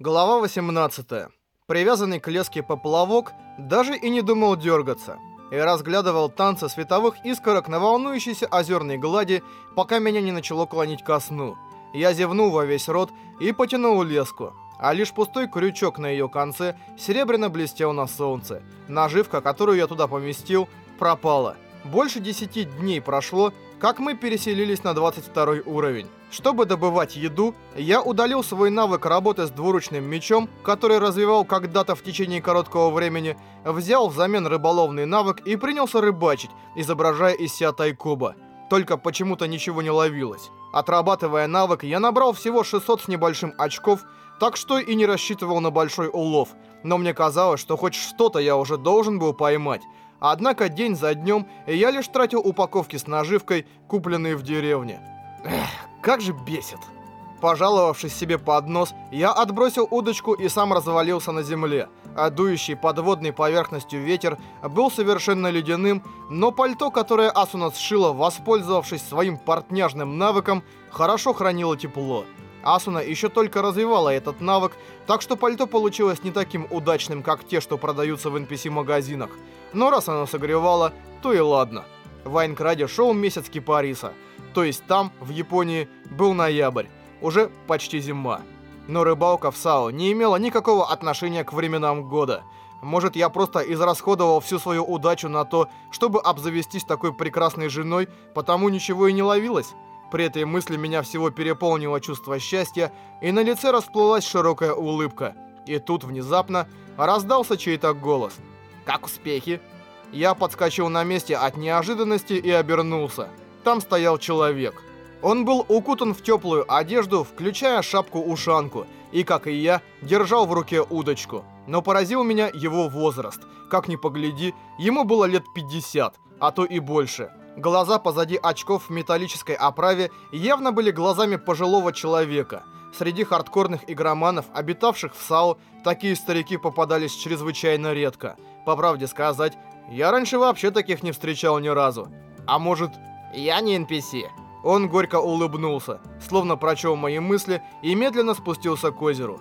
Глава 18. Привязанный к леске поплавок даже и не думал дергаться. И разглядывал танцы световых искорок на волнующейся озерной глади, пока меня не начало клонить ко сну. Я зевнул во весь рот и потянул леску. А лишь пустой крючок на ее конце серебряно блестел на солнце. Наживка, которую я туда поместил, пропала. Больше десяти дней прошло, как мы переселились на 22 уровень. Чтобы добывать еду, я удалил свой навык работы с двуручным мечом, который развивал когда-то в течение короткого времени, взял взамен рыболовный навык и принялся рыбачить, изображая из себя тайкоба. Только почему-то ничего не ловилось. Отрабатывая навык, я набрал всего 600 с небольшим очков, так что и не рассчитывал на большой улов. Но мне казалось, что хоть что-то я уже должен был поймать. Однако день за днем я лишь тратил упаковки с наживкой, купленные в деревне. Эх, как же бесит. Пожаловавшись себе под нос, я отбросил удочку и сам развалился на земле. А дующий подводной поверхностью ветер был совершенно ледяным, но пальто, которое Асуна сшила, воспользовавшись своим портняжным навыком, хорошо хранило тепло. Асуна еще только развивала этот навык, так что пальто получилось не таким удачным, как те, что продаются в NPC-магазинах. Но раз оно согревало, то и ладно. В Айнкраде шел месяц кипариса, то есть там, в Японии, был ноябрь, уже почти зима. Но рыбалка в САО не имела никакого отношения к временам года. Может, я просто израсходовал всю свою удачу на то, чтобы обзавестись такой прекрасной женой, потому ничего и не ловилось? При этой мысли меня всего переполнило чувство счастья, и на лице расплылась широкая улыбка. И тут внезапно раздался чей-то голос. «Как успехи?» Я подскочил на месте от неожиданности и обернулся. Там стоял человек. Он был укутан в теплую одежду, включая шапку-ушанку, и, как и я, держал в руке удочку. Но поразил меня его возраст. Как ни погляди, ему было лет 50, а то и больше. Глаза позади очков в металлической оправе явно были глазами пожилого человека. Среди хардкорных игроманов, обитавших в САУ, такие старики попадались чрезвычайно редко. По правде сказать, я раньше вообще таких не встречал ни разу. А может, я не NPC? Он горько улыбнулся, словно прочел мои мысли и медленно спустился к озеру.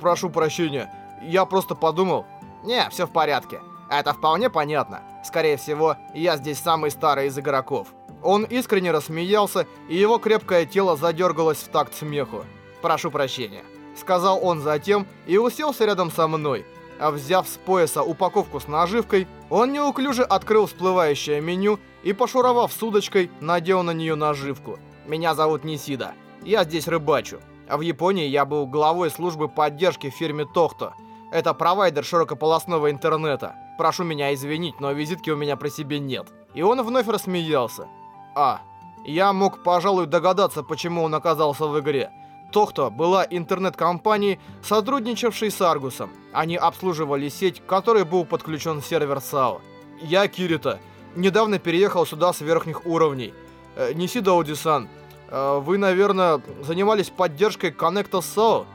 «Прошу прощения, я просто подумал...» «Не, все в порядке. Это вполне понятно. Скорее всего, я здесь самый старый из игроков». Он искренне рассмеялся, и его крепкое тело задергалось в такт смеху. «Прошу прощения», — сказал он затем и уселся рядом со мной. А взяв с пояса упаковку с наживкой, он неуклюже открыл всплывающее меню и, пошуровав с удочкой, надел на нее наживку. «Меня зовут Нисида. Я здесь рыбачу. А в Японии я был главой службы поддержки в фирме Тохто. Это провайдер широкополосного интернета. Прошу меня извинить, но визитки у меня при себе нет». И он вновь рассмеялся. «А, я мог, пожалуй, догадаться, почему он оказался в игре». Тохто была интернет-компанией, сотрудничавшей с Аргусом. Они обслуживали сеть, к которой был подключен сервер САО. Я Кирита. Недавно переехал сюда с верхних уровней. Э, Нисида Одисан, э, вы, наверное, занимались поддержкой Коннекта САО?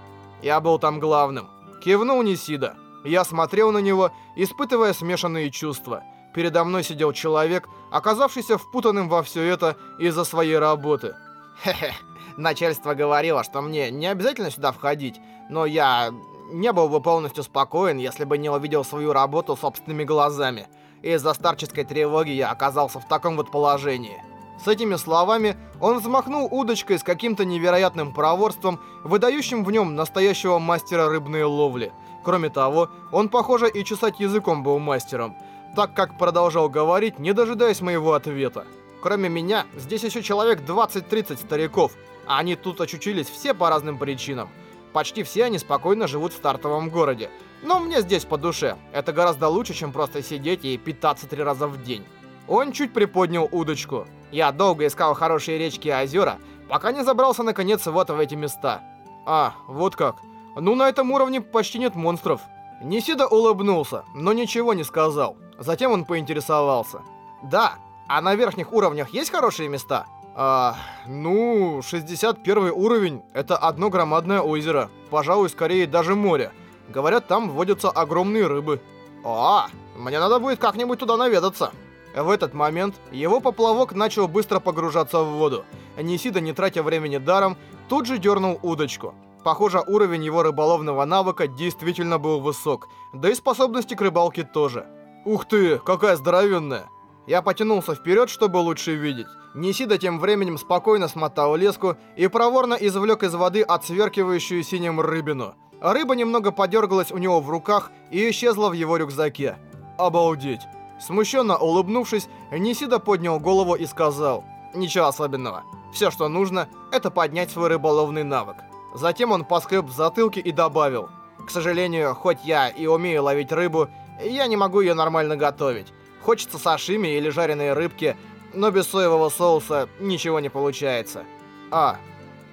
Я был там главным. Кивнул Нисида. Я смотрел на него, испытывая смешанные чувства. Передо мной сидел человек, оказавшийся впутанным во все это из-за своей работы. Хе-хе. Начальство говорило, что мне не обязательно сюда входить, но я не был бы полностью спокоен, если бы не увидел свою работу собственными глазами. Из-за старческой тревоги я оказался в таком вот положении. С этими словами он взмахнул удочкой с каким-то невероятным проворством, выдающим в нем настоящего мастера рыбной ловли. Кроме того, он, похоже, и чесать языком был мастером, так как продолжал говорить, не дожидаясь моего ответа. Кроме меня, здесь еще человек 20-30 стариков, а они тут очутились все по разным причинам. Почти все они спокойно живут в стартовом городе. Но мне здесь по душе. Это гораздо лучше, чем просто сидеть и питаться три раза в день. Он чуть приподнял удочку. Я долго искал хорошие речки и озера, пока не забрался наконец вот в эти места. А, вот как. Ну, на этом уровне почти нет монстров. Нисида улыбнулся, но ничего не сказал. Затем он поинтересовался. Да, а на верхних уровнях есть хорошие места? А, ну, 61 уровень — это одно громадное озеро. Пожалуй, скорее даже море. Говорят, там водятся огромные рыбы. О, мне надо будет как-нибудь туда наведаться. В этот момент его поплавок начал быстро погружаться в воду. Нисида, не тратя времени даром, тут же дернул удочку. Похоже, уровень его рыболовного навыка действительно был высок, да и способности к рыбалке тоже. Ух ты, какая здоровенная! Я потянулся вперед, чтобы лучше видеть. Нисида тем временем спокойно смотал леску и проворно извлек из воды отсверкивающую синим рыбину. Рыба немного подергалась у него в руках и исчезла в его рюкзаке. Обалдеть! Смущенно улыбнувшись, Нисида поднял голову и сказал, «Ничего особенного. Все, что нужно, это поднять свой рыболовный навык». Затем он поскреб в затылке и добавил, «К сожалению, хоть я и умею ловить рыбу, я не могу ее нормально готовить. Хочется сашими или жареные рыбки, но без соевого соуса ничего не получается». «А,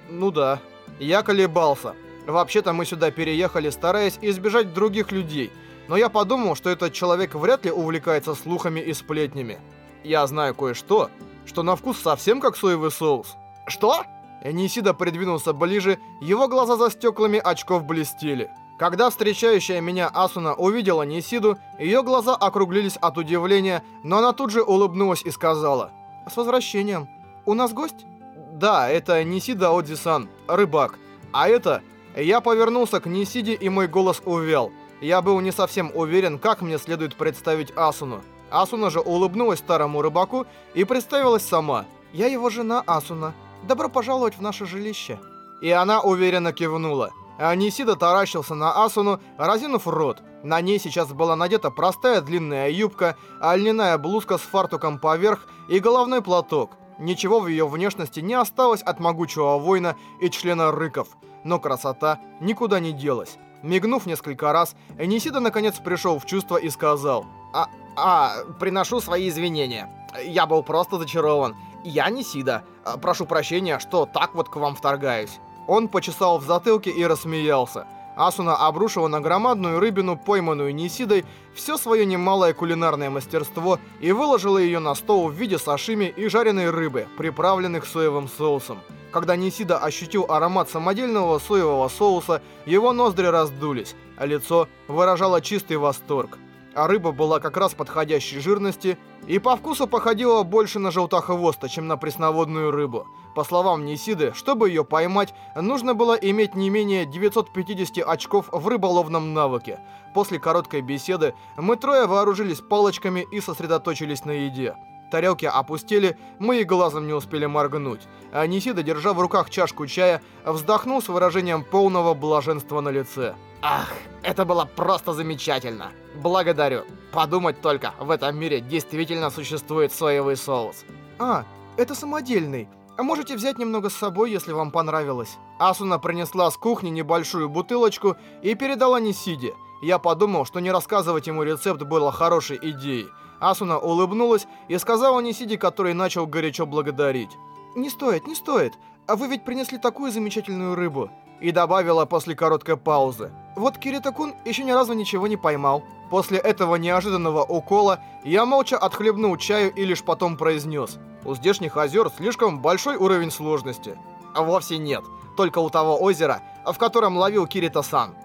ну да». Я колебался. Вообще-то мы сюда переехали, стараясь избежать других людей – но я подумал, что этот человек вряд ли увлекается слухами и сплетнями. Я знаю кое-что, что на вкус совсем как соевый соус. Что? Нисида придвинулся ближе, его глаза за стеклами очков блестели. Когда встречающая меня Асуна увидела Нисиду, ее глаза округлились от удивления, но она тут же улыбнулась и сказала, «С возвращением. У нас гость?» «Да, это Нисида Одзи-сан, рыбак. А это...» Я повернулся к Нисиде, и мой голос увял. Я был не совсем уверен, как мне следует представить Асуну. Асуна же улыбнулась старому рыбаку и представилась сама. «Я его жена Асуна. Добро пожаловать в наше жилище». И она уверенно кивнула. А Нисида таращился на Асуну, разинув рот. На ней сейчас была надета простая длинная юбка, а льняная блузка с фартуком поверх и головной платок. Ничего в ее внешности не осталось от могучего воина и члена рыков. Но красота никуда не делась. Мигнув несколько раз, Энисида наконец пришел в чувство и сказал «А, а, приношу свои извинения. Я был просто зачарован. Я Нисида. Прошу прощения, что так вот к вам вторгаюсь». Он почесал в затылке и рассмеялся. Асуна обрушила на громадную рыбину, пойманную Нисидой, все свое немалое кулинарное мастерство и выложила ее на стол в виде сашими и жареной рыбы, приправленных соевым соусом. Когда Нисида ощутил аромат самодельного соевого соуса, его ноздри раздулись, а лицо выражало чистый восторг. А рыба была как раз подходящей жирности и по вкусу походила больше на желтохвоста, чем на пресноводную рыбу. По словам Нисиды, чтобы ее поймать, нужно было иметь не менее 950 очков в рыболовном навыке. После короткой беседы мы трое вооружились палочками и сосредоточились на еде. Тарелки опустили, мы и глазом не успели моргнуть. А Нисида, держа в руках чашку чая, вздохнул с выражением полного блаженства на лице. «Ах, это было просто замечательно! Благодарю! Подумать только, в этом мире действительно существует соевый соус!» «А, это самодельный. А можете взять немного с собой, если вам понравилось?» Асуна принесла с кухни небольшую бутылочку и передала Нисиде. Я подумал, что не рассказывать ему рецепт было хорошей идеей. Асуна улыбнулась и сказала Нисиде, который начал горячо благодарить. «Не стоит, не стоит. А вы ведь принесли такую замечательную рыбу». И добавила после короткой паузы. «Вот Кирита-кун еще ни разу ничего не поймал». После этого неожиданного укола я молча отхлебнул чаю и лишь потом произнес. У здешних озер слишком большой уровень сложности. А вовсе нет. Только у того озера, в котором ловил Кирита-сан.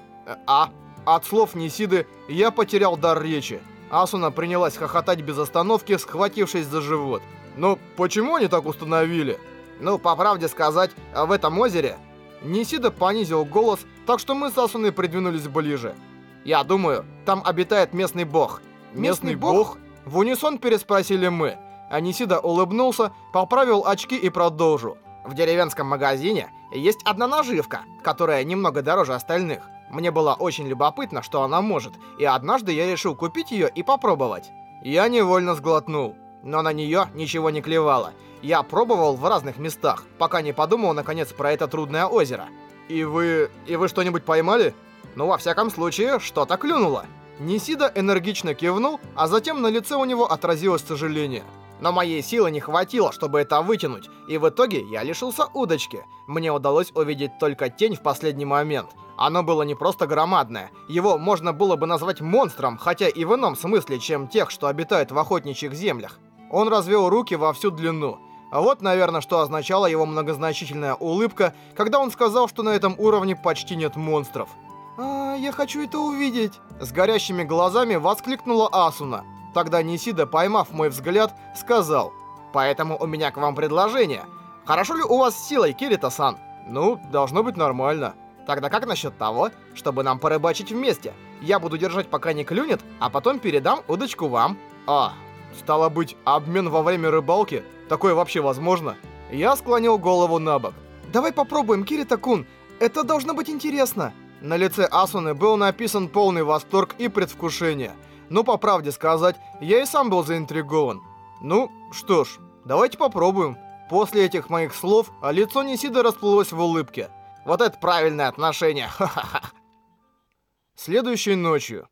А? От слов Нисиды я потерял дар речи. Асуна принялась хохотать без остановки, схватившись за живот. «Но почему они так установили?» «Ну, по правде сказать, в этом озере...» Нисида понизил голос, так что мы с Асуной придвинулись ближе. «Я думаю, там обитает местный бог». «Местный, бог?» В унисон переспросили мы. А Нисида улыбнулся, поправил очки и продолжил. «В деревенском магазине есть одна наживка, которая немного дороже остальных. Мне было очень любопытно, что она может, и однажды я решил купить ее и попробовать. Я невольно сглотнул, но на нее ничего не клевало. Я пробовал в разных местах, пока не подумал наконец про это трудное озеро. И вы... и вы что-нибудь поймали? Ну, во всяком случае, что-то клюнуло. Нисида энергично кивнул, а затем на лице у него отразилось сожаление. Но моей силы не хватило, чтобы это вытянуть, и в итоге я лишился удочки. Мне удалось увидеть только тень в последний момент. Оно было не просто громадное. Его можно было бы назвать монстром, хотя и в ином смысле, чем тех, что обитают в охотничьих землях. Он развел руки во всю длину. А вот, наверное, что означала его многозначительная улыбка, когда он сказал, что на этом уровне почти нет монстров. «А, я хочу это увидеть!» С горящими глазами воскликнула Асуна. Тогда Нисида, поймав мой взгляд, сказал, «Поэтому у меня к вам предложение. Хорошо ли у вас с силой, Кирита-сан?» «Ну, должно быть нормально». Тогда как насчет того, чтобы нам порыбачить вместе? Я буду держать, пока не клюнет, а потом передам удочку вам. А, стало быть, обмен во время рыбалки? Такое вообще возможно? Я склонил голову на бок. Давай попробуем, Кирита-кун. Это должно быть интересно. На лице Асуны был написан полный восторг и предвкушение. Но, по правде сказать, я и сам был заинтригован. Ну, что ж, давайте попробуем. После этих моих слов лицо Нисида расплылось в улыбке. Вот это правильное отношение, ха-ха-ха. Следующей ночью,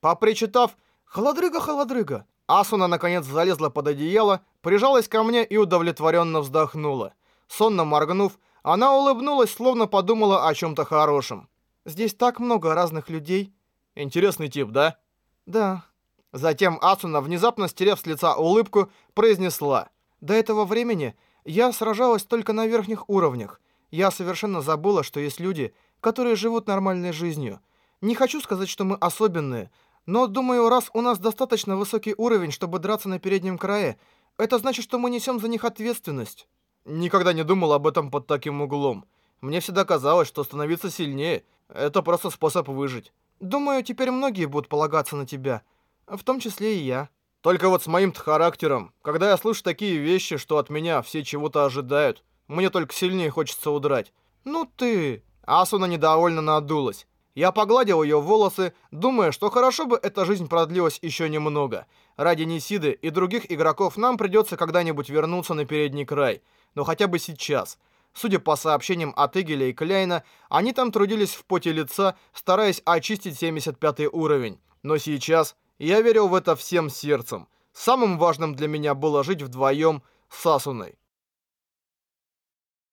попричитав «Холодрыга, холодрыга», Асуна наконец залезла под одеяло, прижалась ко мне и удовлетворенно вздохнула. Сонно моргнув, она улыбнулась, словно подумала о чем-то хорошем. «Здесь так много разных людей». «Интересный тип, да?» «Да». Затем Асуна, внезапно стерев с лица улыбку, произнесла. «До этого времени я сражалась только на верхних уровнях. Я совершенно забыла, что есть люди, которые живут нормальной жизнью. Не хочу сказать, что мы особенные, но думаю, раз у нас достаточно высокий уровень, чтобы драться на переднем крае, это значит, что мы несем за них ответственность. Никогда не думал об этом под таким углом. Мне всегда казалось, что становиться сильнее — это просто способ выжить. Думаю, теперь многие будут полагаться на тебя, в том числе и я. Только вот с моим-то характером, когда я слышу такие вещи, что от меня все чего-то ожидают, мне только сильнее хочется удрать. Ну ты... Асуна недовольно надулась. Я погладил ее волосы, думая, что хорошо бы эта жизнь продлилась еще немного. Ради Нисиды и других игроков нам придется когда-нибудь вернуться на передний край. Но хотя бы сейчас. Судя по сообщениям от Игеля и Кляйна, они там трудились в поте лица, стараясь очистить 75 уровень. Но сейчас я верил в это всем сердцем. Самым важным для меня было жить вдвоем с Асуной.